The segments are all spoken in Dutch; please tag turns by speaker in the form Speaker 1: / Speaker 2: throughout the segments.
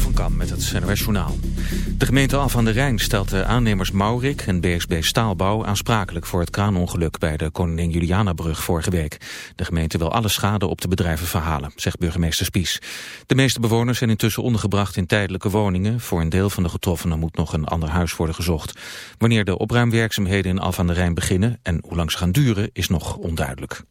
Speaker 1: Van Kam met het NOS Journaal. De gemeente Al van der Rijn stelt de aannemers Maurik en BSB Staalbouw aansprakelijk voor het kraanongeluk bij de Koningin Julianabrug vorige week. De gemeente wil alle schade op de bedrijven verhalen, zegt burgemeester Spies. De meeste bewoners zijn intussen ondergebracht in tijdelijke woningen. Voor een deel van de getroffenen moet nog een ander huis worden gezocht. Wanneer de opruimwerkzaamheden in Al van der Rijn beginnen en hoe lang ze gaan duren is nog onduidelijk.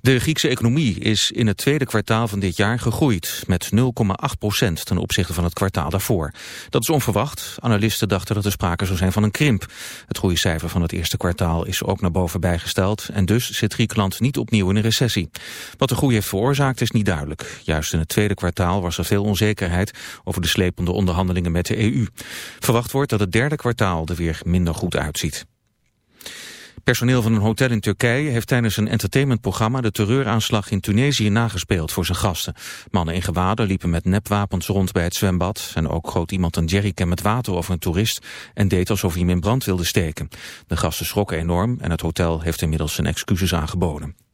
Speaker 1: De Griekse economie is in het tweede kwartaal van dit jaar gegroeid met 0,8 procent ten opzichte van het kwartaal daarvoor. Dat is onverwacht. Analisten dachten dat er sprake zou zijn van een krimp. Het groeicijfer van het eerste kwartaal is ook naar boven bijgesteld en dus zit Griekenland niet opnieuw in een recessie. Wat de groei heeft veroorzaakt is niet duidelijk. Juist in het tweede kwartaal was er veel onzekerheid over de slepende onderhandelingen met de EU. Verwacht wordt dat het derde kwartaal er weer minder goed uitziet. Personeel van een hotel in Turkije heeft tijdens een entertainmentprogramma de terreuraanslag in Tunesië nagespeeld voor zijn gasten. Mannen in gewaden liepen met nepwapens rond bij het zwembad en ook goot iemand een jerrycan met water over een toerist en deed alsof hij hem in brand wilde steken. De gasten schrokken enorm en het hotel heeft inmiddels zijn excuses aangeboden.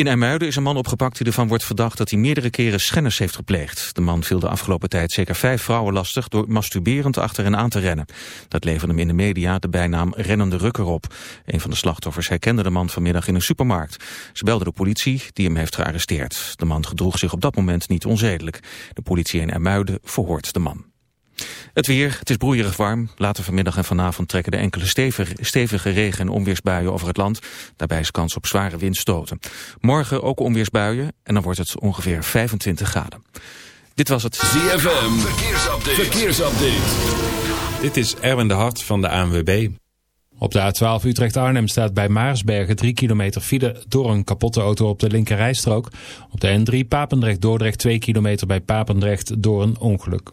Speaker 1: In IJmuiden is een man opgepakt die ervan wordt verdacht dat hij meerdere keren schennis heeft gepleegd. De man viel de afgelopen tijd zeker vijf vrouwen lastig door masturberend achter hen aan te rennen. Dat leverde hem in de media de bijnaam Rennende Rukker op. Een van de slachtoffers herkende de man vanmiddag in een supermarkt. Ze belde de politie die hem heeft gearresteerd. De man gedroeg zich op dat moment niet onzedelijk. De politie in IJmuiden verhoort de man. Het weer, het is broeierig warm. Later vanmiddag en vanavond trekken de enkele stevige, stevige regen- en onweersbuien over het land. Daarbij is kans op zware windstoten. Morgen ook onweersbuien en dan wordt het ongeveer 25 graden. Dit was het
Speaker 2: ZFM, verkeersupdate. verkeersupdate.
Speaker 3: Dit is Erwin de Hart van de ANWB. Op de A12 Utrecht-Arnhem staat bij Maarsbergen 3 kilometer file door een kapotte auto op de linkerrijstrook. Op de N3 Papendrecht-Dordrecht 2 kilometer bij Papendrecht door een ongeluk.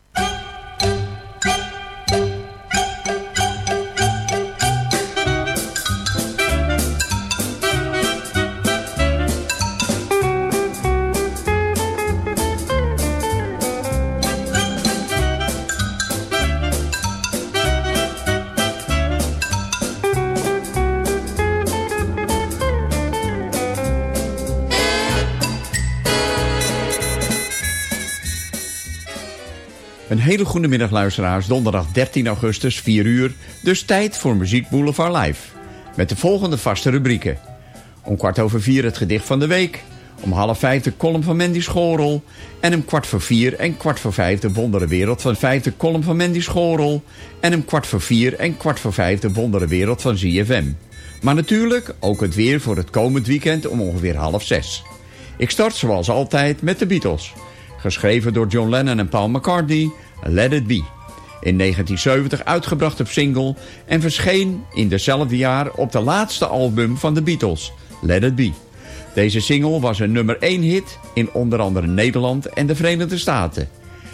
Speaker 4: hele goede middag luisteraars, donderdag 13 augustus, 4 uur. Dus tijd voor Muziek Boulevard Live. Met de volgende vaste rubrieken. Om kwart over vier het gedicht van de week. Om half vijf de column van Mandy Schorel. En om kwart voor vier en kwart voor vijf de wondere wereld van vijf de column van Mandy Schorel. En om kwart voor vier en kwart voor vijf de wondere wereld van ZFM. Maar natuurlijk ook het weer voor het komend weekend om ongeveer half zes. Ik start zoals altijd met de Beatles. Geschreven door John Lennon en Paul McCartney, Let It Be. In 1970 uitgebracht op single en verscheen in dezelfde jaar op de laatste album van de Beatles, Let It Be.
Speaker 5: Deze single was een nummer 1 hit in onder andere Nederland en de Verenigde Staten.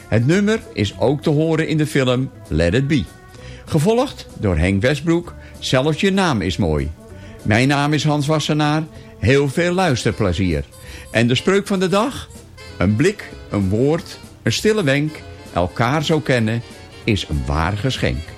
Speaker 5: Het nummer is ook te horen in de film Let It Be. Gevolgd door Henk Westbroek, Zelfs je naam is mooi. Mijn naam is Hans Wassenaar, heel veel luisterplezier. En de spreuk van de dag? Een blik, een woord, een stille wenk, elkaar zo kennen, is een waar geschenk.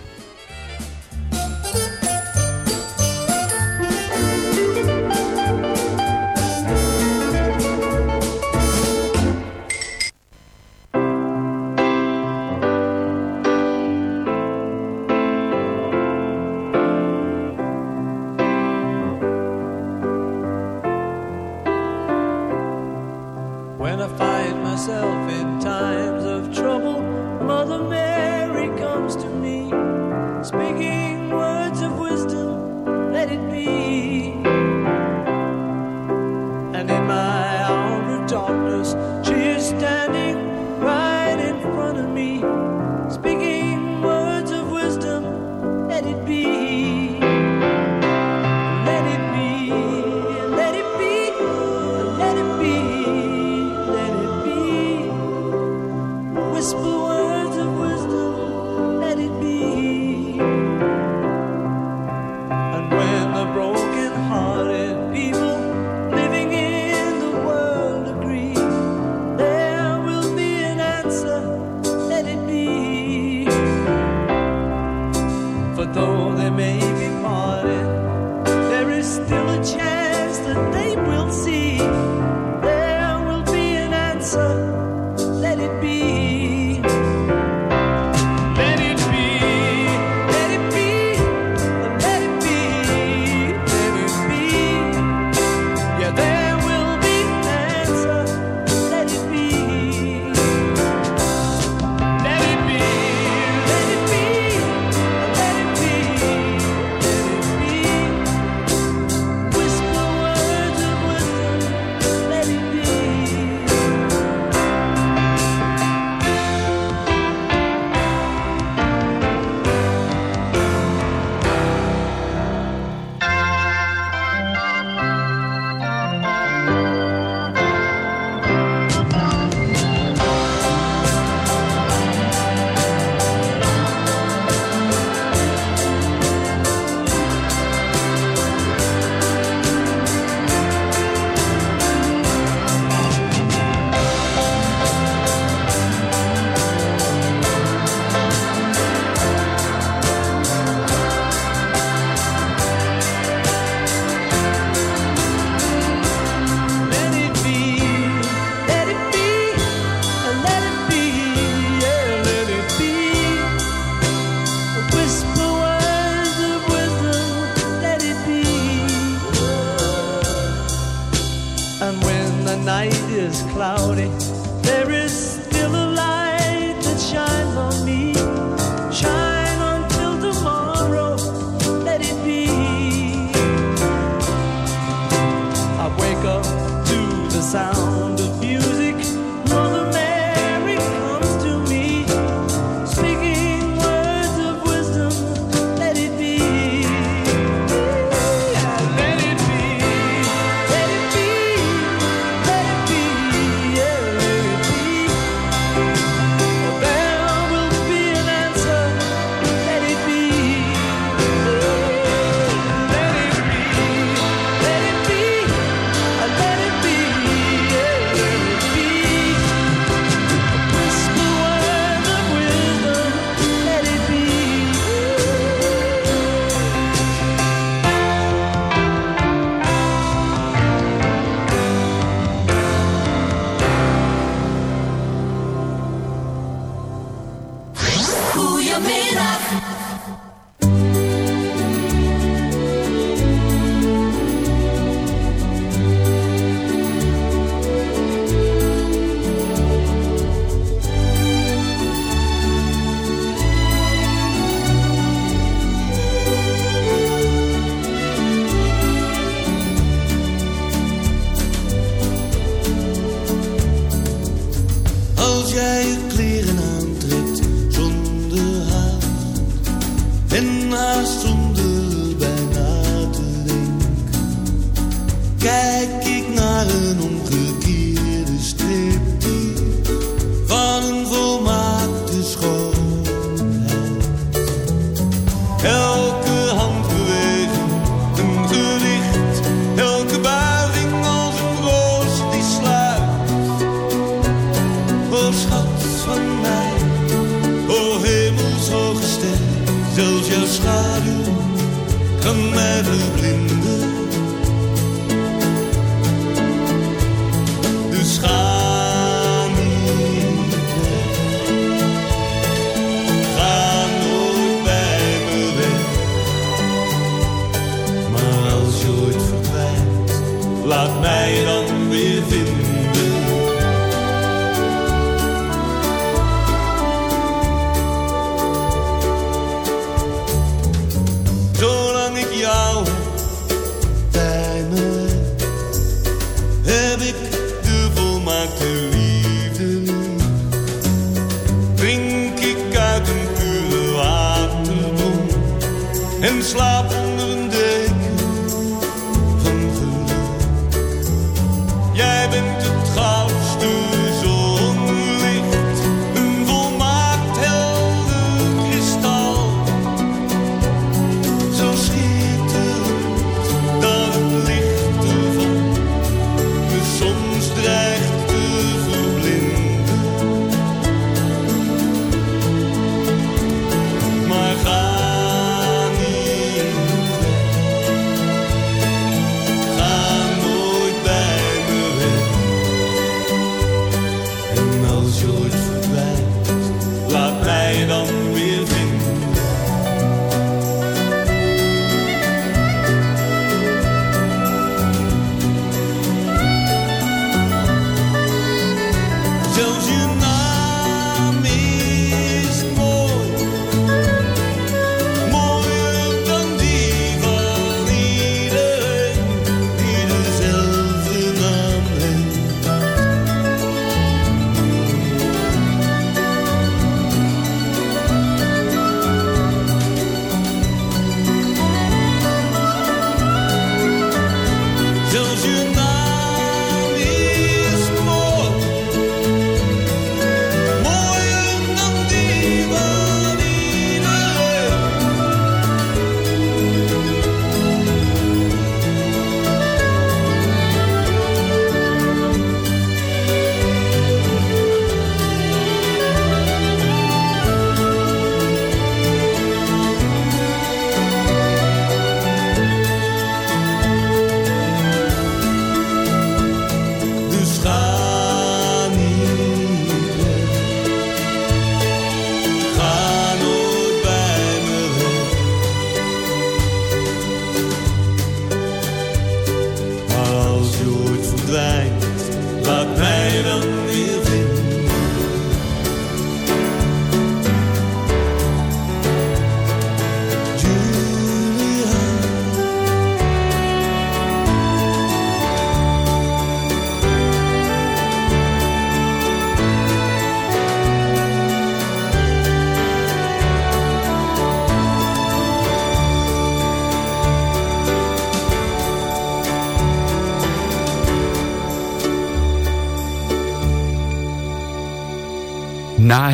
Speaker 6: het.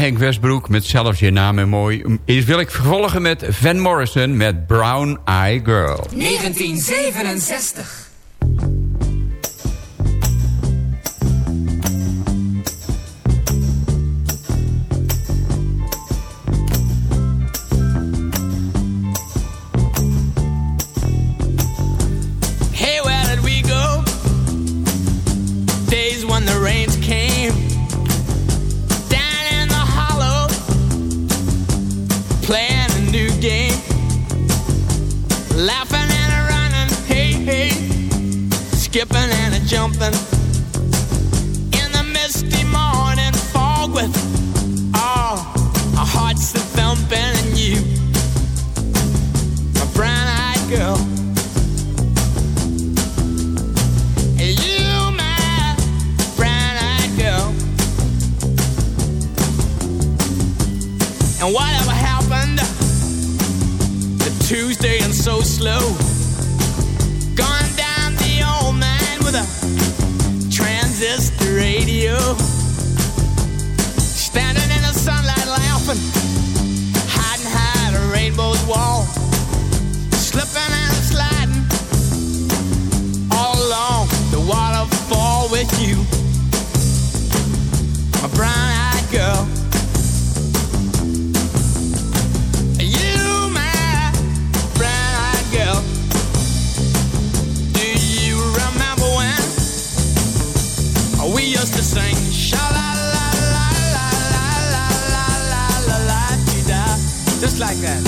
Speaker 4: Henk Westbroek met Zelfs Je Naam en Mooi... Is, wil ik vervolgen met Van Morrison met Brown Eye Girl.
Speaker 7: 1967.
Speaker 8: just the radio. Standing in the sunlight laughing, hiding high the rainbow's wall. Slipping and sliding all along the waterfall with you. My brown eyed girl.
Speaker 7: like that.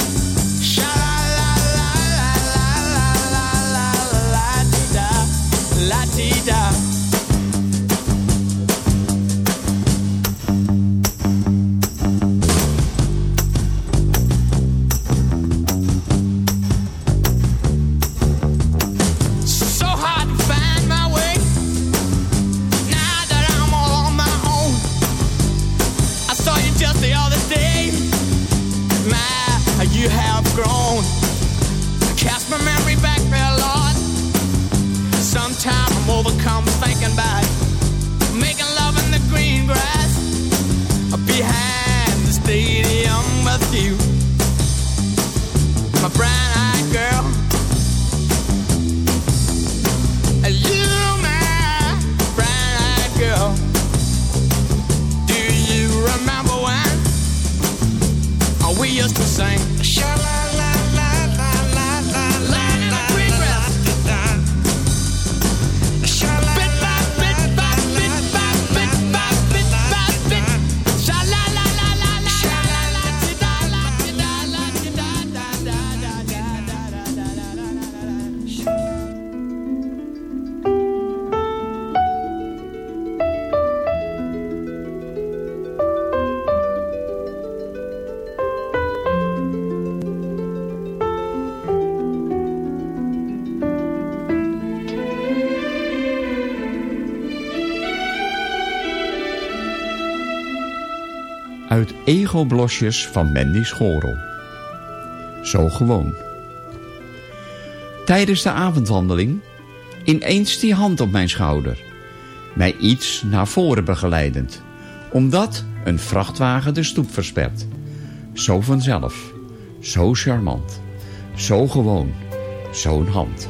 Speaker 4: uit Egoblosjes van Mandy Schorel. Zo gewoon. Tijdens de avondwandeling ineens die hand op mijn schouder. Mij iets naar voren begeleidend. Omdat een vrachtwagen de stoep verspert. Zo vanzelf. Zo charmant. Zo gewoon. Zo'n hand.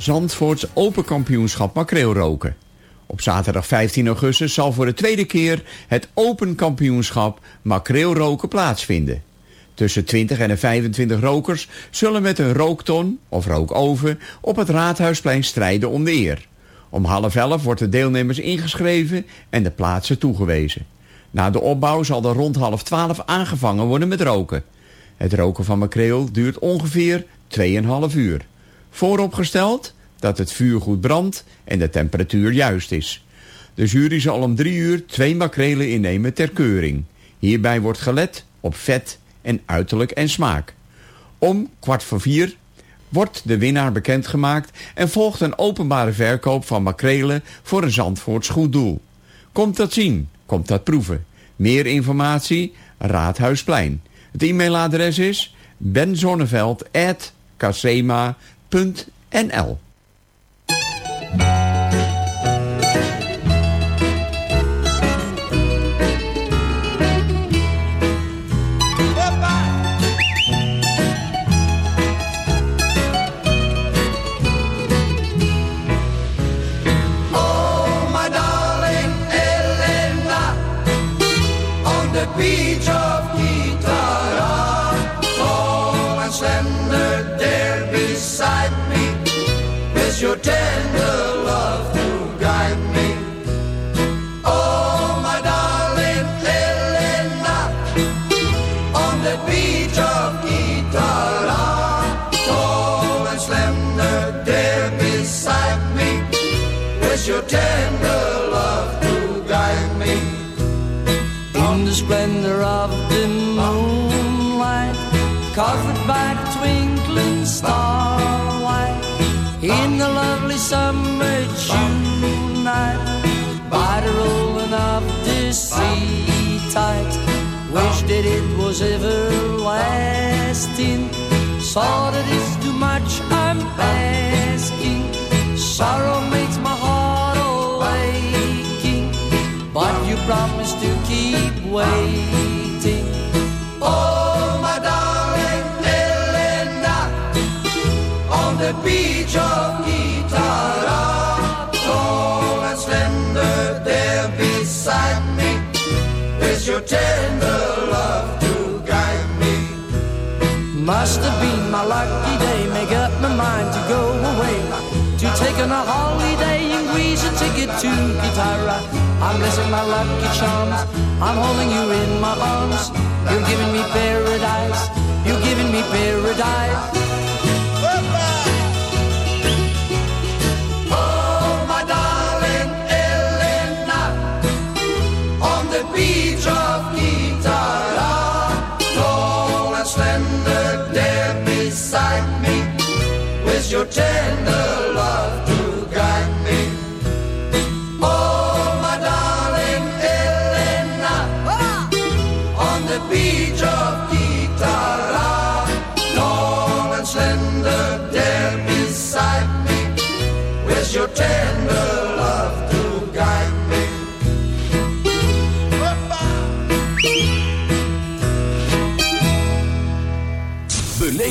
Speaker 4: Zandvoorts Open Kampioenschap Makreelroken. Op zaterdag 15 augustus zal voor de tweede keer het Open Kampioenschap Makreelroken plaatsvinden. Tussen 20 en de 25 rokers zullen met een rookton of rookoven op het Raadhuisplein strijden om de eer. Om half elf wordt de deelnemers ingeschreven en de plaatsen toegewezen. Na de opbouw zal er rond half twaalf aangevangen worden met roken. Het roken van makreel duurt ongeveer 2,5 uur. Vooropgesteld dat het vuur goed brandt en de temperatuur juist is. De jury zal om drie uur twee makrelen innemen ter keuring. Hierbij wordt gelet op vet en uiterlijk en smaak. Om kwart voor vier wordt de winnaar bekendgemaakt... en volgt een openbare verkoop van makrelen voor een Zandvoorts goed doel. Komt dat zien, komt dat proeven. Meer informatie, Raadhuisplein. Het e-mailadres is benzonneveld.casema.nl
Speaker 9: Oh,
Speaker 7: was everlasting. Saw that it's too much I'm asking. Sorrow makes my heart aching, but you promised to keep waiting. Must have been my lucky day, make up my mind to go away. To take on a holiday and squeeze a ticket to Guitarra. I'm blessing my lucky charms, I'm holding you in my arms. You're giving me paradise, you're giving me paradise.
Speaker 2: pretender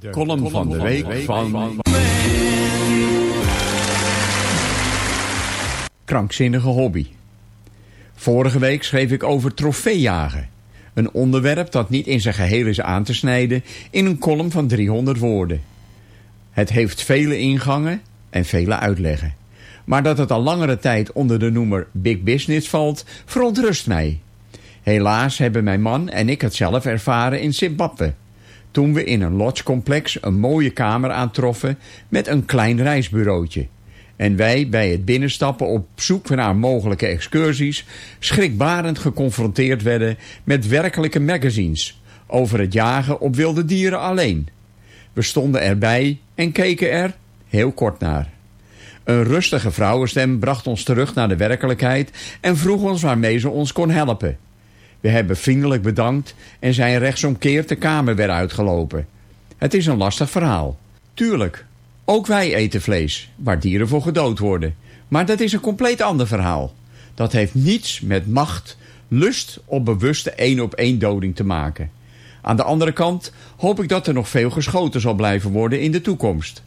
Speaker 4: De, column van de week van... Krankzinnige hobby. Vorige week schreef ik over trofeejagen. Een onderwerp dat niet in zijn geheel is aan te snijden in een column van 300 woorden. Het heeft vele ingangen en vele uitleggen. Maar dat het al langere tijd onder de noemer Big Business valt, verontrust mij. Helaas hebben mijn man en ik het zelf ervaren in Zimbabwe. Toen we in een lodgecomplex een mooie kamer aantroffen met een klein reisbureautje. En wij bij het binnenstappen op zoek naar mogelijke excursies schrikbarend geconfronteerd werden met werkelijke magazines over het jagen op wilde dieren alleen. We stonden erbij en keken er heel kort naar. Een rustige vrouwenstem bracht ons terug naar de werkelijkheid en vroeg ons waarmee ze ons kon helpen. We hebben vriendelijk bedankt en zijn rechtsomkeerd de kamer weer uitgelopen. Het is een lastig verhaal. Tuurlijk, ook wij eten vlees, waar dieren voor gedood worden. Maar dat is een compleet ander verhaal. Dat heeft niets met macht, lust of bewuste één-op-één doding te maken. Aan de andere kant hoop ik dat er nog veel geschoten zal blijven worden in de toekomst.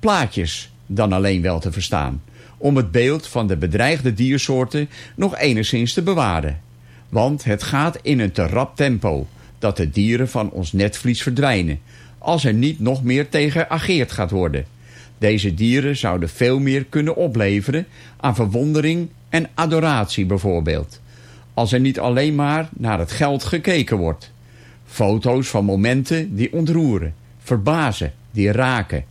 Speaker 4: Plaatjes dan alleen wel te verstaan, om het beeld van de bedreigde diersoorten nog enigszins te bewaren. Want het gaat in een te rap tempo dat de dieren van ons netvlies verdwijnen, als er niet nog meer tegen ageerd gaat worden. Deze dieren zouden veel meer kunnen opleveren aan verwondering en adoratie bijvoorbeeld. Als er niet alleen maar naar het geld gekeken wordt. Foto's van momenten die ontroeren, verbazen, die raken.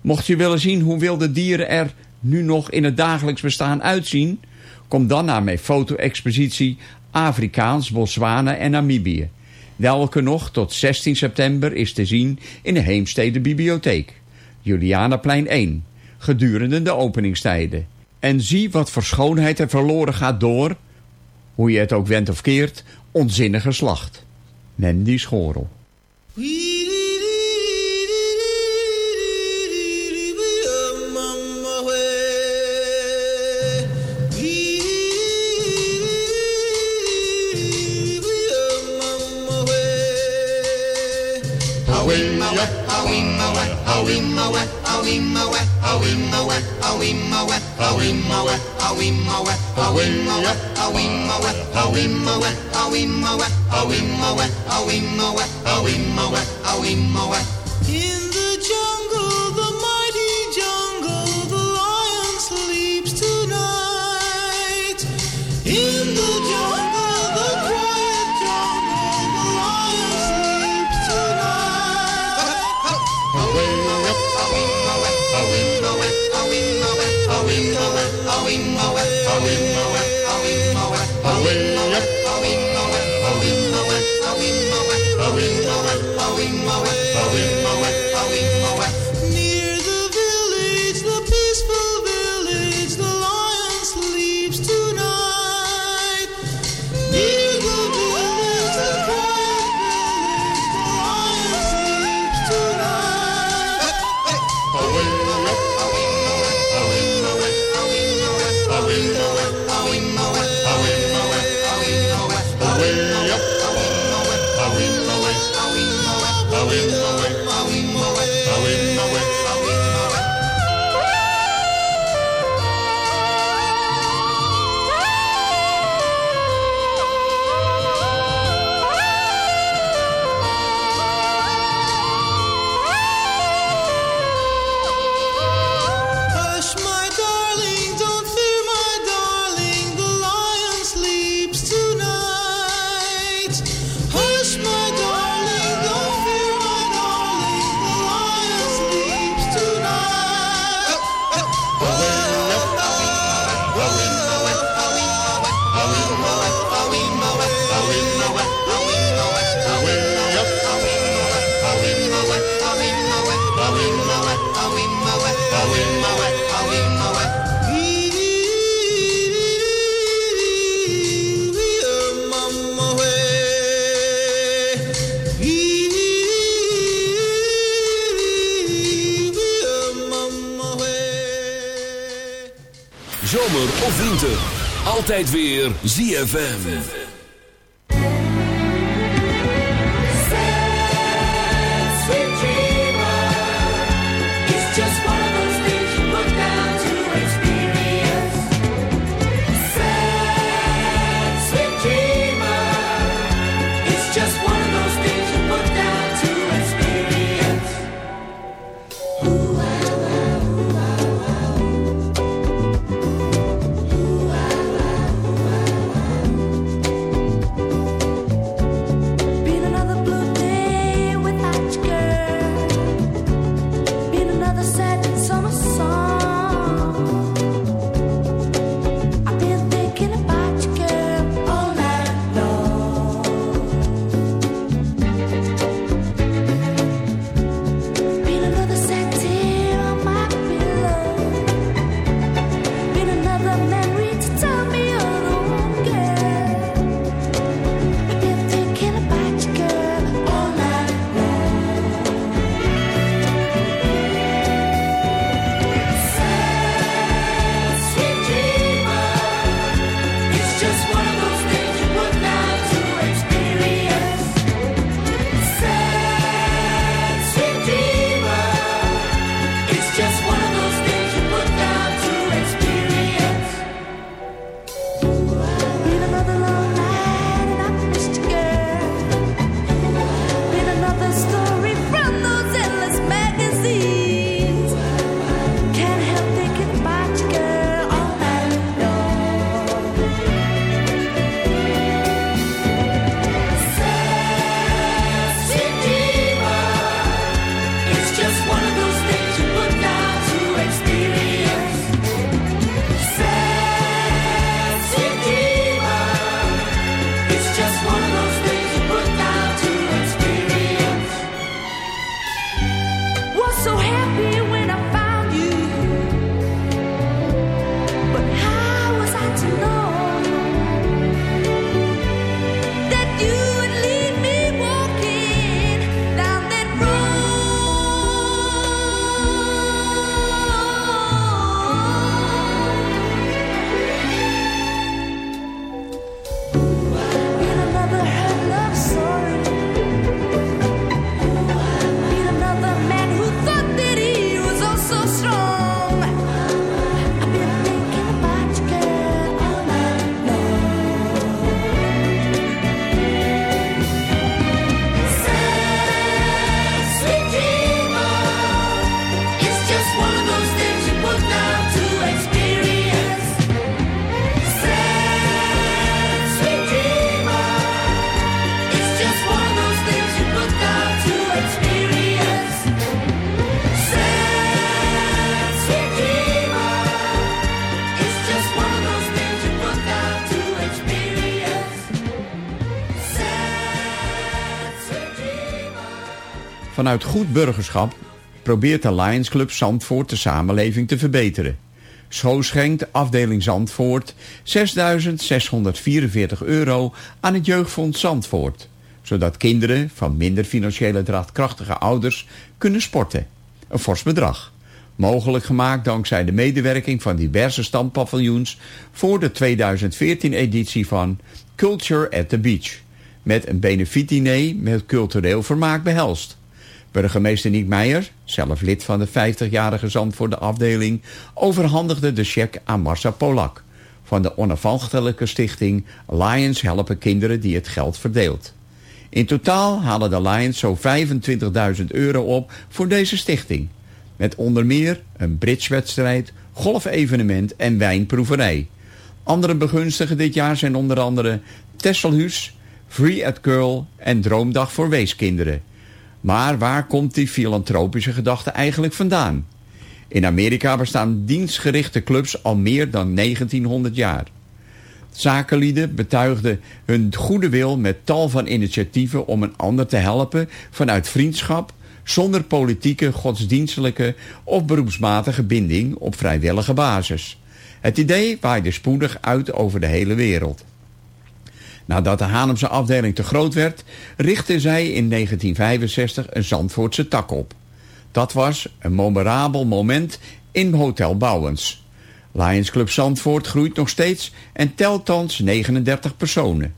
Speaker 4: Mocht je willen zien hoe wilde dieren er nu nog in het dagelijks bestaan uitzien... kom dan naar mijn foto-expositie Afrikaans, Botswana en Namibië. Welke nog tot 16 september is te zien in de Heemstede Bibliotheek. Julianaplein 1, gedurende de openingstijden. En zie wat voor schoonheid er verloren gaat door, hoe je het ook wendt of keert, onzinnige slacht. Mandy Schorel.
Speaker 10: mawe, awi mawe, awi mawe, awi mawe, awi mawe, awi mawe, awi mawe, awi. we
Speaker 2: know it, we know it. ZFM.
Speaker 4: Vanuit goed burgerschap probeert de Lions Club Zandvoort de samenleving te verbeteren. Zo schenkt afdeling Zandvoort 6.644 euro aan het jeugdfonds Zandvoort. Zodat kinderen van minder financiële draagkrachtige ouders kunnen sporten. Een fors bedrag. Mogelijk gemaakt dankzij de medewerking van diverse standpaviljoens voor de 2014-editie van Culture at the Beach. Met een benefietdiner met cultureel vermaak behelst. Burgemeester Niek Meijer, zelf lid van de 50-jarige zand voor de afdeling, overhandigde de cheque aan Marcia Polak van de onafhankelijke stichting Lions Helpen Kinderen die het geld verdeelt. In totaal halen de Lions zo'n 25.000 euro op voor deze stichting. Met onder meer een bridgewedstrijd, golfevenement en wijnproeverij. Andere begunstigen dit jaar zijn onder andere Tesselhuis, Free at Girl en Droomdag voor Weeskinderen. Maar waar komt die filantropische gedachte eigenlijk vandaan? In Amerika bestaan dienstgerichte clubs al meer dan 1900 jaar. Zakenlieden betuigden hun goede wil met tal van initiatieven om een ander te helpen vanuit vriendschap, zonder politieke, godsdienstelijke of beroepsmatige binding op vrijwillige basis. Het idee waaide spoedig uit over de hele wereld. Nadat de Hanemse afdeling te groot werd, richtte zij in 1965 een Zandvoortse tak op. Dat was een memorabel moment in Hotel Bouwens. Lions Club Zandvoort groeit nog steeds en telt thans 39 personen.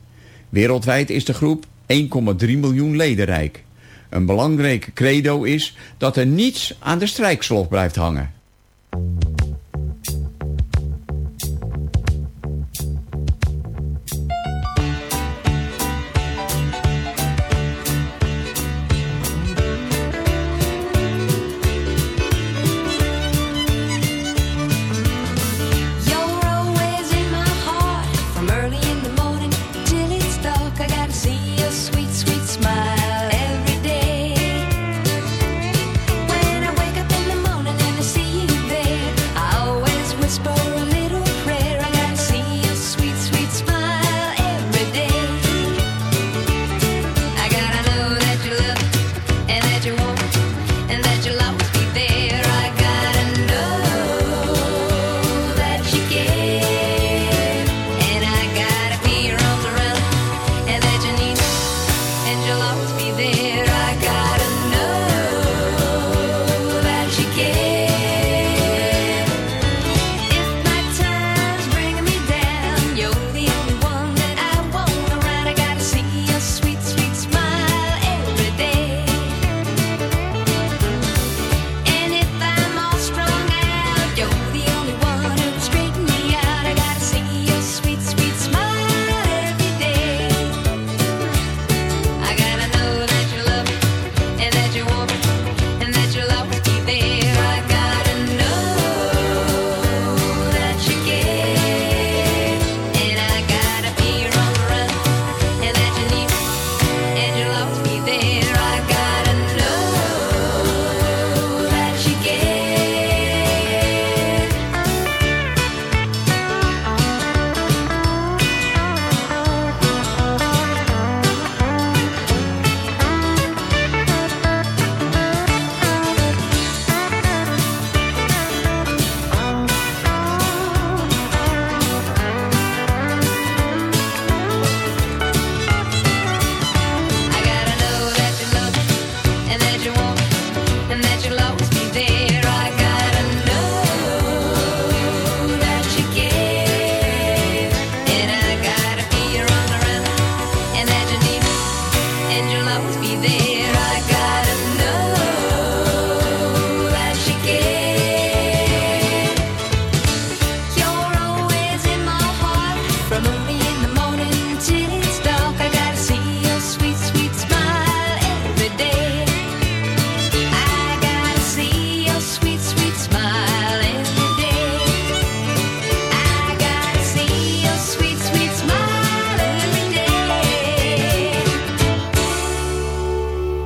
Speaker 4: Wereldwijd is de groep 1,3 miljoen leden rijk. Een belangrijke credo is dat er niets aan de strijkslof blijft hangen.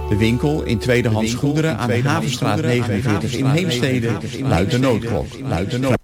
Speaker 4: De winkel in tweedehands goederen aan de Havenstraat 49 in Heemstede luidt de noodklok. Luidt de nood.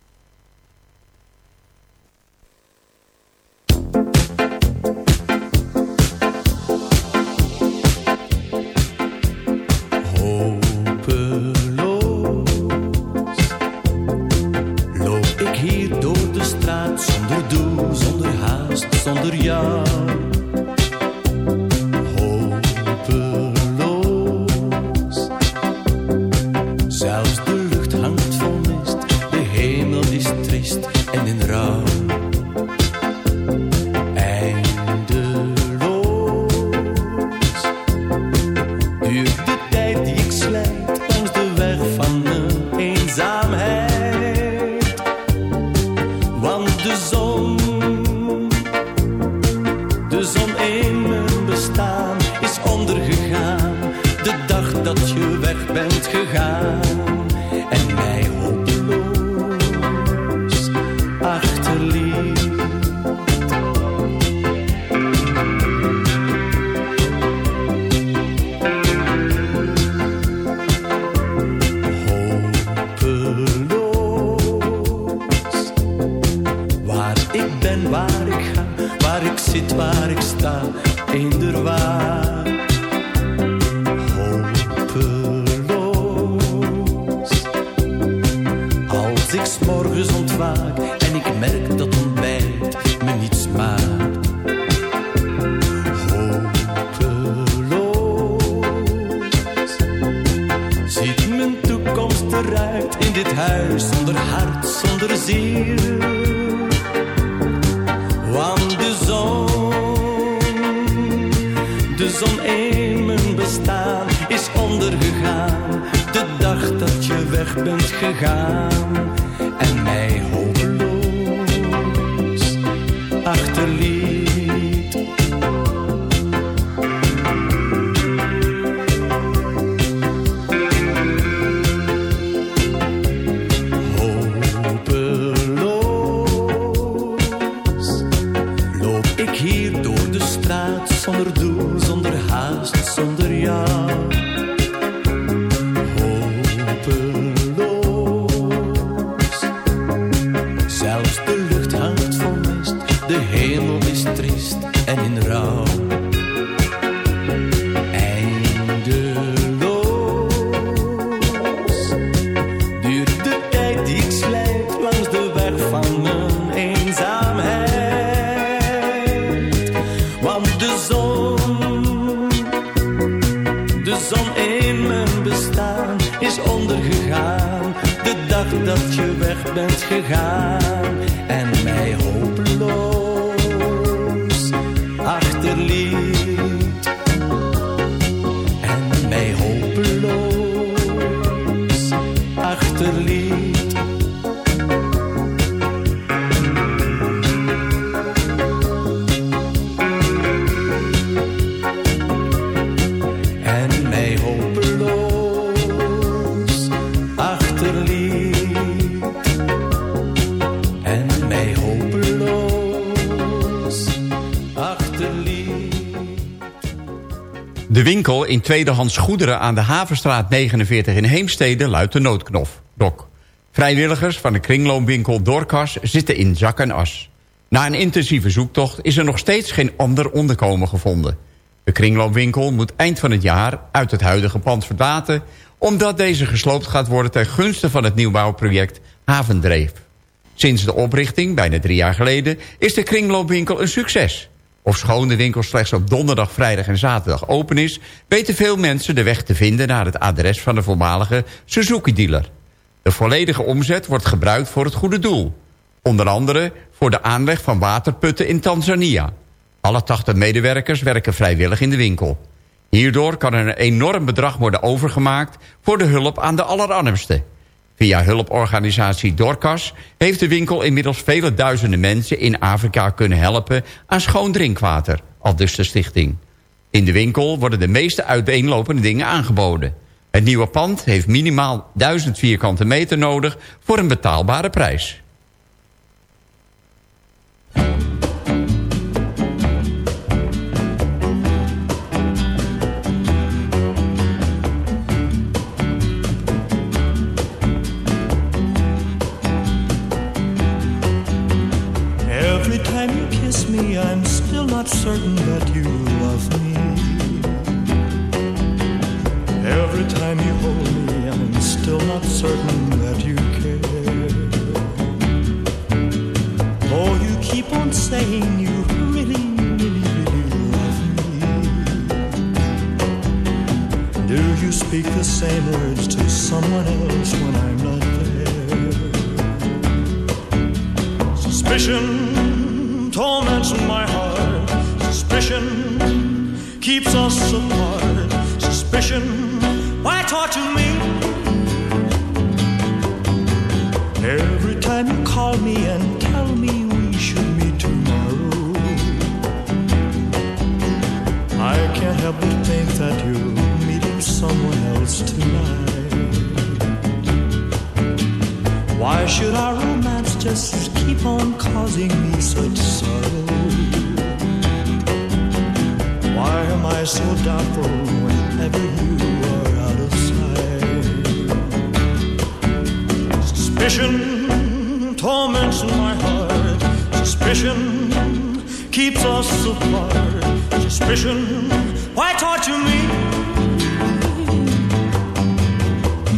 Speaker 6: Mijn bestaan is ondergegaan. De dag dat je weg bent gegaan
Speaker 4: tweedehands goederen aan de Havenstraat 49 in Heemstede luidt de noodknop. Dok. Vrijwilligers van de kringloopwinkel Dorcas zitten in zak en as. Na een intensieve zoektocht is er nog steeds geen ander onderkomen gevonden. De kringloopwinkel moet eind van het jaar uit het huidige pand verdwaten... omdat deze gesloopt gaat worden ten gunste van het nieuwbouwproject Havendreef. Sinds de oprichting, bijna drie jaar geleden, is de kringloopwinkel een succes. Ofschoon de winkel slechts op donderdag, vrijdag en zaterdag open is... weten veel mensen de weg te vinden naar het adres van de voormalige Suzuki-dealer. De volledige omzet wordt gebruikt voor het goede doel. Onder andere voor de aanleg van waterputten in Tanzania. Alle 80 medewerkers werken vrijwillig in de winkel. Hierdoor kan er een enorm bedrag worden overgemaakt... voor de hulp aan de allerarmsten. Via hulporganisatie Dorcas heeft de winkel inmiddels vele duizenden mensen in Afrika kunnen helpen aan schoon drinkwater, al dus de stichting. In de winkel worden de meeste uiteenlopende dingen aangeboden. Het nieuwe pand heeft minimaal 1000 vierkante meter nodig voor een betaalbare prijs.
Speaker 6: Me, I'm still not certain that you love me. Every time you hold me, I'm still not certain that you care. Oh, you keep on saying you really, really, really love me. Do you speak the same words to someone else when I'm not there? Suspicion torments my heart. Suspicion keeps us apart. Suspicion
Speaker 11: why torture me? Every time you call me and tell me we should meet tomorrow, I can't help but think that you're meeting someone else tonight. Why should our romance just keep on causing me such sorrow? Why am I so doubtful whenever you are out of sight? Suspicion torments my heart. Suspicion keeps us apart. Suspicion, why torture me?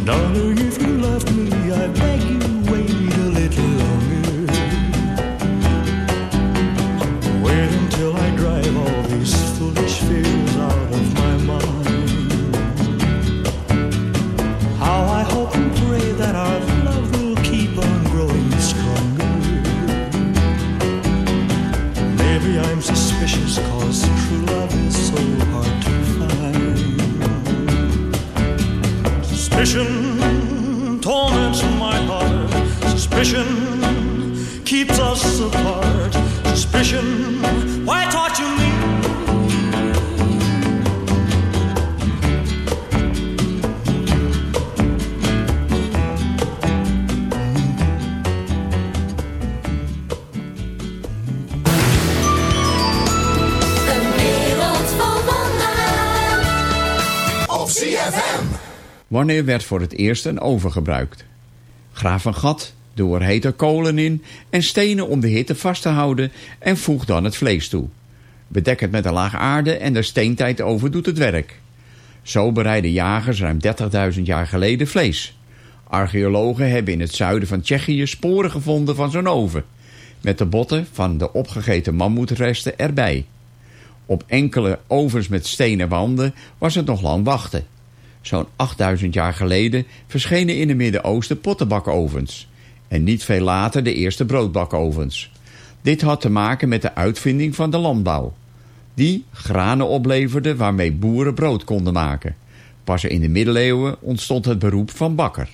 Speaker 11: Darling, if you love me, I beg
Speaker 4: Wanneer werd voor het eerst een oven gebruikt? Graaf een gat, doe er hete kolen in en stenen om de hitte vast te houden en voeg dan het vlees toe. Bedek het met een laag aarde en de steentijd over doet het werk. Zo bereiden jagers ruim 30.000 jaar geleden vlees. Archeologen hebben in het zuiden van Tsjechië sporen gevonden van zo'n oven. Met de botten van de opgegeten mammoetresten erbij. Op enkele ovens met stenen wanden was het nog lang wachten. Zo'n 8000 jaar geleden verschenen in het Midden-Oosten pottenbakovens. En niet veel later de eerste broodbakovens. Dit had te maken met de uitvinding van de landbouw. Die granen opleverde waarmee boeren brood konden maken. Pas in de middeleeuwen ontstond het beroep van bakker.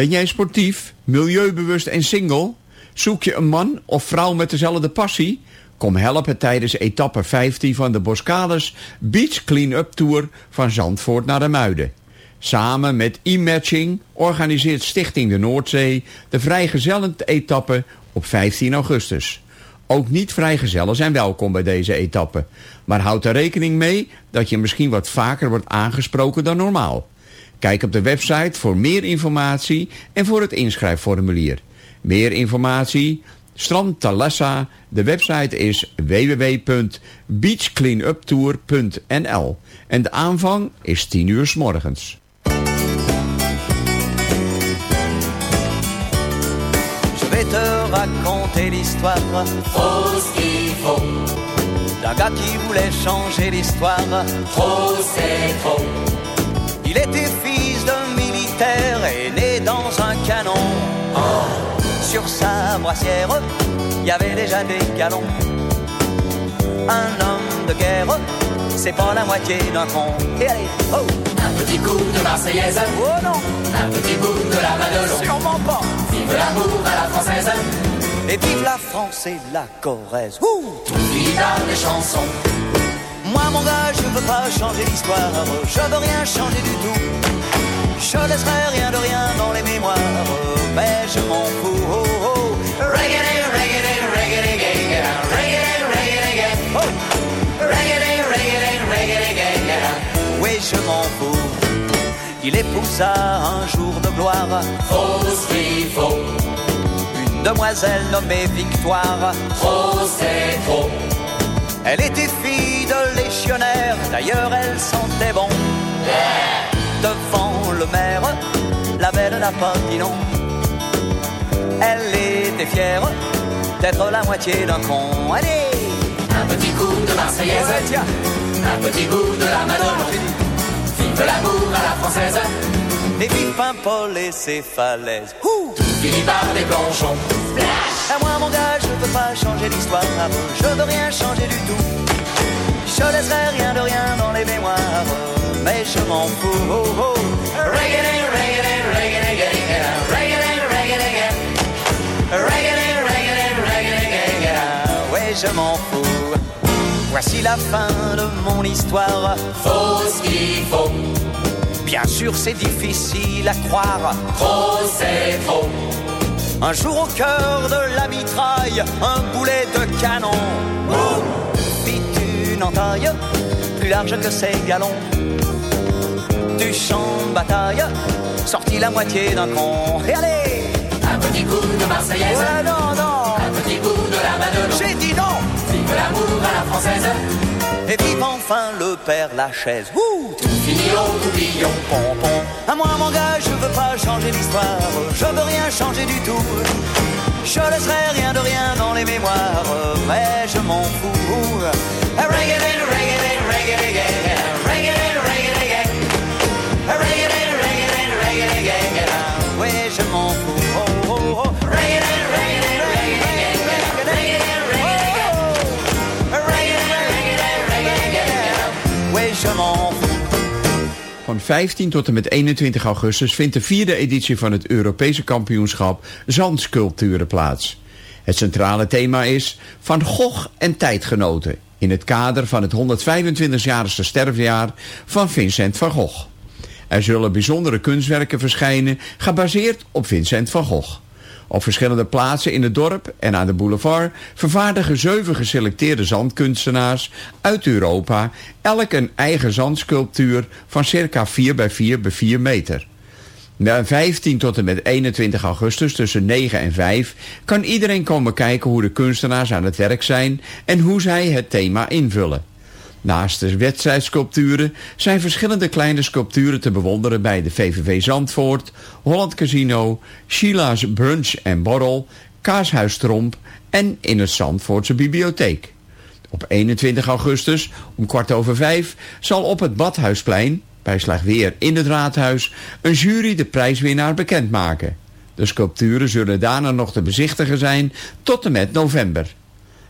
Speaker 4: Ben jij sportief, milieubewust en single? Zoek je een man of vrouw met dezelfde passie? Kom helpen tijdens etappe 15 van de Boscales Beach Clean-up Tour van Zandvoort naar de Muiden. Samen met e-matching organiseert Stichting de Noordzee de vrijgezellend etappe op 15 augustus. Ook niet-vrijgezellen zijn welkom bij deze etappe. Maar houd er rekening mee dat je misschien wat vaker wordt aangesproken dan normaal. Kijk op de website voor meer informatie en voor het inschrijfformulier. Meer informatie, Strand Thalassa. De website is www.beachcleanuptour.nl en de aanvang is 10 uur s morgens.
Speaker 12: Je vais te raconter l'histoire
Speaker 13: Faux ce qu'il faut,
Speaker 12: d'un gars qui voulait changer l'histoire.
Speaker 13: trop c'est trop.
Speaker 12: Il était fils de et né dans un canon. Sur sa brassière, il y avait déjà des galons. Un homme de guerre, c'est pas la moitié d'un con. Et allez, oh
Speaker 13: Un petit coup de Marseillaise,
Speaker 12: Oh non,
Speaker 13: un petit bout de la Madelon.
Speaker 12: sûrement pas
Speaker 13: Vive l'amour à la française,
Speaker 12: Et vive la France et la Corrèze Ouh
Speaker 13: vive les chansons.
Speaker 12: Moi mon gars, je veux pas changer l'histoire Je veux rien changer du tout Je laisserai rien de rien dans les mémoires Mais je m'en fous. Oh, oh.
Speaker 13: Reggae, reggae, reggae, reggae, reggae, reggae,
Speaker 12: Oh,
Speaker 13: reggae, reggae, reggae.
Speaker 12: Oui je m'en fous. Il épousa un jour de gloire.
Speaker 13: Faux ce qu'il faut,
Speaker 12: Une demoiselle nommée Victoire.
Speaker 13: Trop c'est trop.
Speaker 12: Elle était fille de légionnaire. D'ailleurs elle sentait bon Devant le maire La belle n'a pas dit non Elle était fière D'être la moitié d'un con. Allez!
Speaker 13: Un petit coup de Marseillaise,
Speaker 12: Ouais, tiens.
Speaker 13: Un petit bout de la Madelon. Vive l'amour à la française,
Speaker 12: Et vive Paul et ses falaises. Ouh!
Speaker 13: Fini par des plongeons.
Speaker 12: À moi mon gars je veux pas changer l'histoire. Je veux rien changer du tout. Je laisserai rien de rien dans les mémoires Mais je m'en fous oh, oh. Ouais je m'en fous. Voici la fin de mon histoire.
Speaker 13: Faut ce qu'il faut,
Speaker 12: Bien sûr c'est difficile à croire.
Speaker 13: Trop c'est trop.
Speaker 12: Un jour au cœur de la mitraille Un boulet de canon. Boum. Fit une entaille. Plus large que ses galons Du champ de bataille Sortit la moitié d'un con Et allez
Speaker 13: Un petit coup de Marseillaise,
Speaker 12: Ouais non non
Speaker 13: un petit bout de la Madelon.
Speaker 12: J'ai dit non
Speaker 13: Vive l'amour à la française,
Speaker 12: Et vive enfin le père Lachaise Ouh
Speaker 13: fini au tourbillon.
Speaker 12: pompon. À moi, mon gars, je veux pas changer l'histoire. Je veux rien changer du tout. Je laisserai rien de rien dans les mémoires. Mais je m'en fous.
Speaker 13: Reggae, reggae, reggae, reggae, reggae,
Speaker 4: Van 15 tot en met 21 augustus vindt de vierde editie van het Europese kampioenschap Zandsculpturen plaats. Het centrale thema is Van Gogh en tijdgenoten in het kader van het 125-jarigste sterfjaar van Vincent van Gogh. Er zullen bijzondere kunstwerken verschijnen gebaseerd op Vincent van Gogh. Op verschillende plaatsen in het dorp en aan de boulevard vervaardigen zeven geselecteerde zandkunstenaars uit Europa elk een eigen zandsculptuur van circa 4 bij 4 bij 4 meter. Na 15 tot en met 21 augustus tussen 9 en 5 kan iedereen komen kijken hoe de kunstenaars aan het werk zijn en hoe zij het thema invullen. Naast de wedstrijdsculpturen zijn verschillende kleine sculpturen te bewonderen bij de VVV Zandvoort, Holland Casino, Sheila's Brunch en Borrel, Kaashuis Tromp en in het Zandvoortse Bibliotheek. Op 21 augustus om kwart over vijf zal op het Badhuisplein, bij slecht weer in het raadhuis, een jury de prijswinnaar bekendmaken. De sculpturen zullen daarna nog te bezichtigen zijn tot en met november.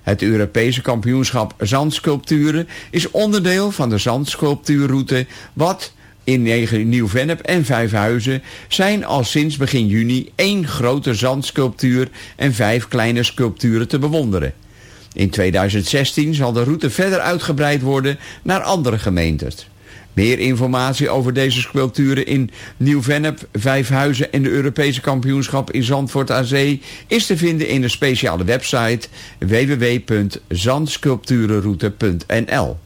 Speaker 4: Het Europese kampioenschap zandsculpturen is onderdeel van de zandsculptuurroute wat In Nieuw-Vennep en Vijfhuizen zijn al sinds begin juni één grote zandsculptuur en vijf kleine sculpturen te bewonderen. In 2016 zal de route verder uitgebreid worden naar andere gemeentes. Meer informatie over deze sculpturen in Nieuw-Vennep, Vijfhuizen en de Europese kampioenschap in Zandvoort aan Zee is te vinden in de speciale website www.zandsculpturenroute.nl.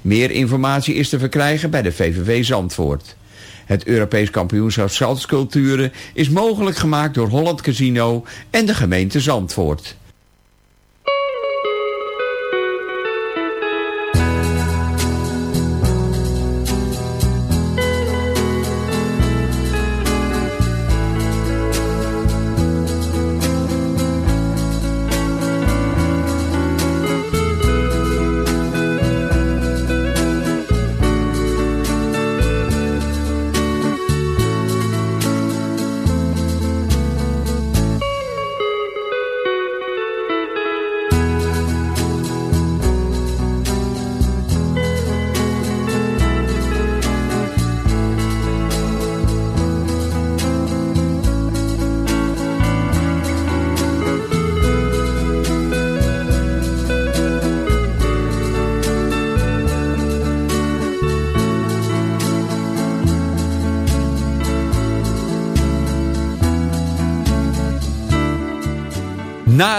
Speaker 4: Meer informatie is te verkrijgen bij de VVV Zandvoort. Het Europees kampioenschap Zandsculpturen is mogelijk gemaakt door Holland Casino en de gemeente Zandvoort.